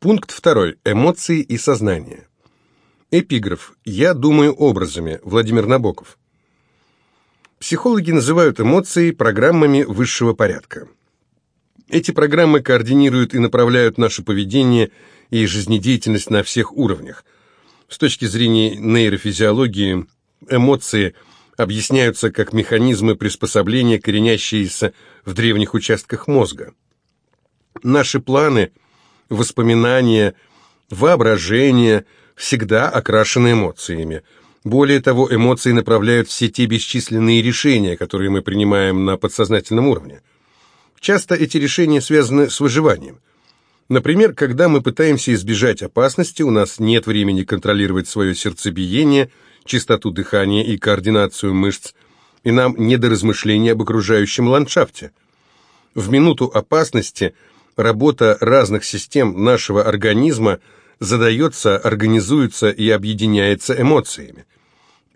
Пункт второй. Эмоции и сознание. Эпиграф. «Я думаю образами». Владимир Набоков. Психологи называют эмоции программами высшего порядка. Эти программы координируют и направляют наше поведение и жизнедеятельность на всех уровнях. С точки зрения нейрофизиологии, эмоции объясняются как механизмы приспособления, коренящиеся в древних участках мозга. Наши планы, воспоминания, воображение всегда окрашены эмоциями. Более того, эмоции направляют все те бесчисленные решения, которые мы принимаем на подсознательном уровне. Часто эти решения связаны с выживанием. Например, когда мы пытаемся избежать опасности, у нас нет времени контролировать свое сердцебиение, частоту дыхания и координацию мышц, и нам не до размышления об окружающем ландшафте. В минуту опасности работа разных систем нашего организма задается, организуется и объединяется эмоциями.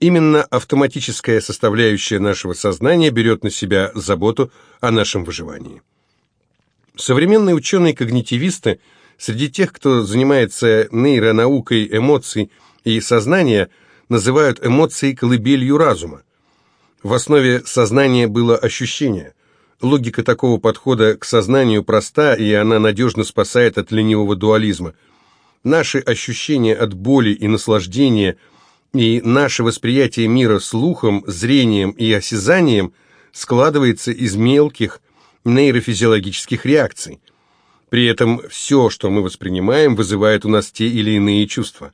Именно автоматическая составляющая нашего сознания берет на себя заботу о нашем выживании. Современные ученые-когнитивисты среди тех, кто занимается нейронаукой эмоций и сознания, называют эмоции колыбелью разума. В основе сознания было ощущение. Логика такого подхода к сознанию проста, и она надежно спасает от ленивого дуализма. Наши ощущения от боли и наслаждения – и наше восприятие мира слухом, зрением и осязанием складывается из мелких нейрофизиологических реакций. При этом все, что мы воспринимаем, вызывает у нас те или иные чувства.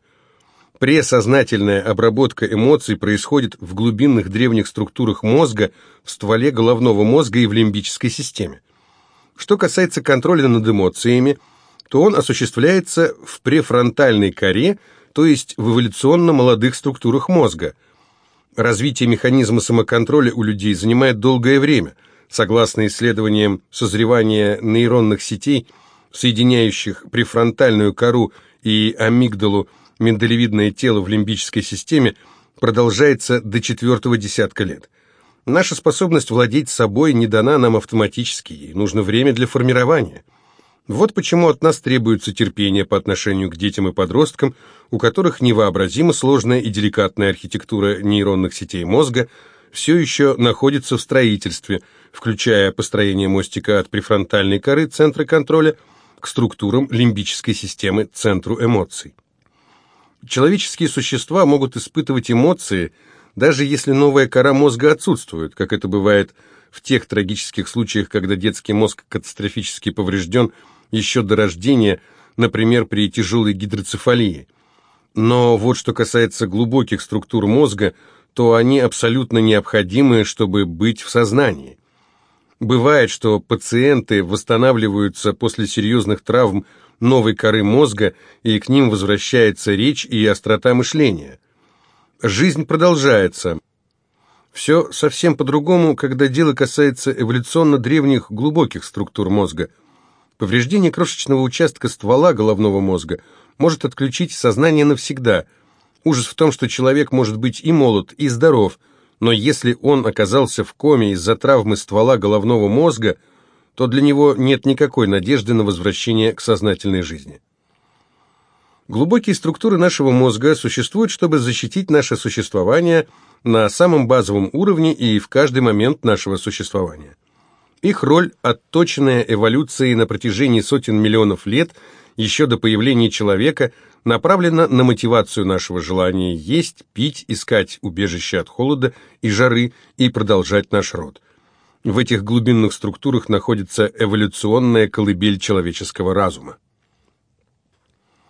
Пресознательная обработка эмоций происходит в глубинных древних структурах мозга, в стволе головного мозга и в лимбической системе. Что касается контроля над эмоциями, то он осуществляется в префронтальной коре – то есть в эволюционно молодых структурах мозга. Развитие механизма самоконтроля у людей занимает долгое время. Согласно исследованиям созревания нейронных сетей, соединяющих префронтальную кору и амигдалу, миндалевидное тело в лимбической системе, продолжается до четвертого десятка лет. Наша способность владеть собой не дана нам автоматически, ей нужно время для формирования – вот почему от нас требуется терпение по отношению к детям и подросткам, у которых невообразимо сложная и деликатная архитектура нейронных сетей мозга все еще находится в строительстве, включая построение мостика от префронтальной коры центра контроля к структурам лимбической системы, центру эмоций. Человеческие существа могут испытывать эмоции, даже если новая кора мозга отсутствует, как это бывает в тех трагических случаях, когда детский мозг катастрофически поврежден – еще до рождения, например, при тяжелой гидроцефалии. Но вот что касается глубоких структур мозга, то они абсолютно необходимы, чтобы быть в сознании. Бывает, что пациенты восстанавливаются после серьезных травм новой коры мозга, и к ним возвращается речь и острота мышления. Жизнь продолжается. Все совсем по-другому, когда дело касается эволюционно древних глубоких структур мозга – Повреждение крошечного участка ствола головного мозга может отключить сознание навсегда. Ужас в том, что человек может быть и молод, и здоров, но если он оказался в коме из-за травмы ствола головного мозга, то для него нет никакой надежды на возвращение к сознательной жизни. Глубокие структуры нашего мозга существуют, чтобы защитить наше существование на самом базовом уровне и в каждый момент нашего существования. Их роль, отточенная эволюцией на протяжении сотен миллионов лет, еще до появления человека, направлена на мотивацию нашего желания есть, пить, искать убежище от холода и жары и продолжать наш род. В этих глубинных структурах находится эволюционная колыбель человеческого разума.